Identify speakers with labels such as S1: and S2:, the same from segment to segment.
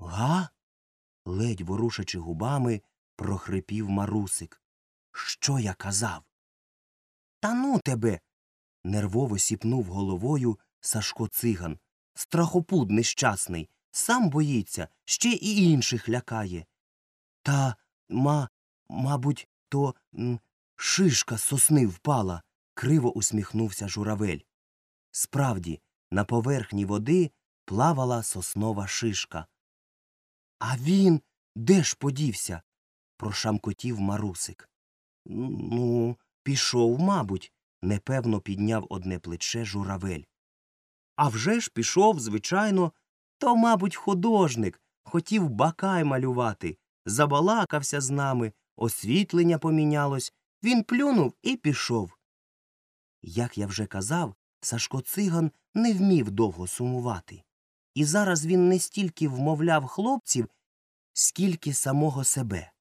S1: Га? ледь ворушачи губами, прохрипів марусик. Що я казав? Та ну тебе. нервово сіпнув головою Сашко циган. Страхопуд нещасний. Сам боїться, ще і інших лякає. Та, ма, мабуть, то м, шишка з сосни впала, криво усміхнувся журавель. Справді, на поверхні води плавала соснова шишка. А він де ж подівся? прошамкотів марусик. Ну, пішов, мабуть, непевно підняв одне плече журавель. А вже ж пішов, звичайно, то, мабуть, художник, хотів бакай малювати, забалакався з нами, освітлення помінялось, він плюнув і пішов. Як я вже казав, Сашко циган не вмів довго сумувати. І зараз він не стільки вмовляв хлопців, скільки самого себе.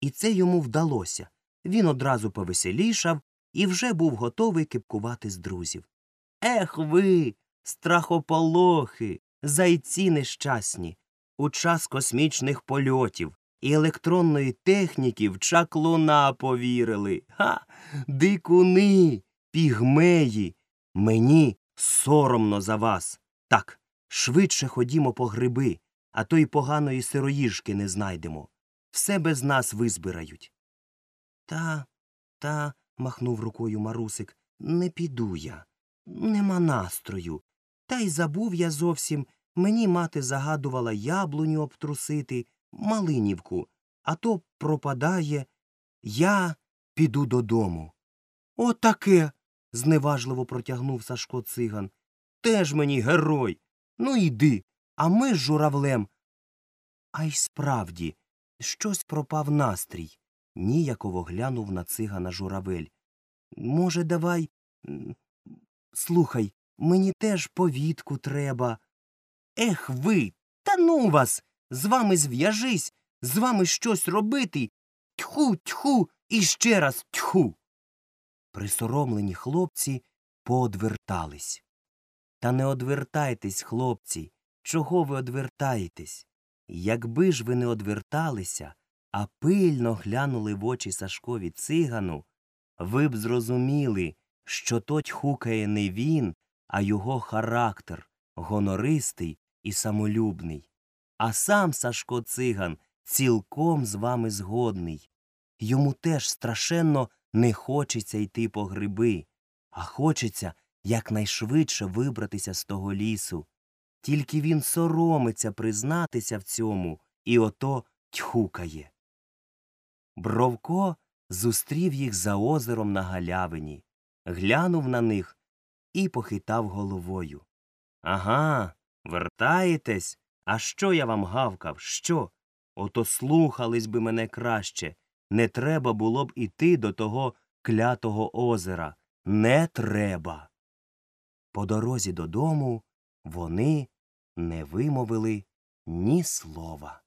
S1: І це йому вдалося. Він одразу повеселішав і вже був готовий кипкувати з друзів. Ех ви, страхополохи, зайці нещасні, у час космічних польотів і електронної техніки в чаклуна повірили. Га, дикуни, пігмеї. Мені соромно за вас. Так, швидше ходімо по гриби, а то й поганої сироїжки не знайдемо. Все без нас визбирають. Та, та, махнув рукою марусик, не піду я. Нема настрою. Та й забув я зовсім. Мені мати загадувала яблуню обтрусити, малинівку, а то пропадає. Я піду додому. Отаке. зневажливо протягнув Сашко циган. Теж мені герой. Ну йди, а ми з журавлем. А й справді, щось пропав настрій. Ніяково глянув на цигана журавель. Може, давай. Слухай, мені теж повідку треба. Ех ви. Та ну вас. З вами зв'яжись, з вами щось робити. Тьху, тьху, і ще раз тьху. Присоромлені хлопці поодвертались. Та не одвертайтесь, хлопці. Чого ви одвертаєтесь? Якби ж ви не одверталися, а пильно глянули в очі Сашкові цигану, ви б зрозуміли, що то тьхукає не він, а його характер, гонористий і самолюбний. А сам Сашко циган цілком з вами згодний. Йому теж страшенно не хочеться йти по гриби, а хочеться якнайшвидше вибратися з того лісу. Тільки він соромиться признатися в цьому і ото тьхукає. Бровко зустрів їх за озером на галявині, глянув на них і похитав головою. Ага, вертаєтесь? А що я вам гавкав? Що? Ото слухались би мене краще. Не треба було б іти до того клятого озера. Не треба. По дорозі додому вони не вимовили ні слова.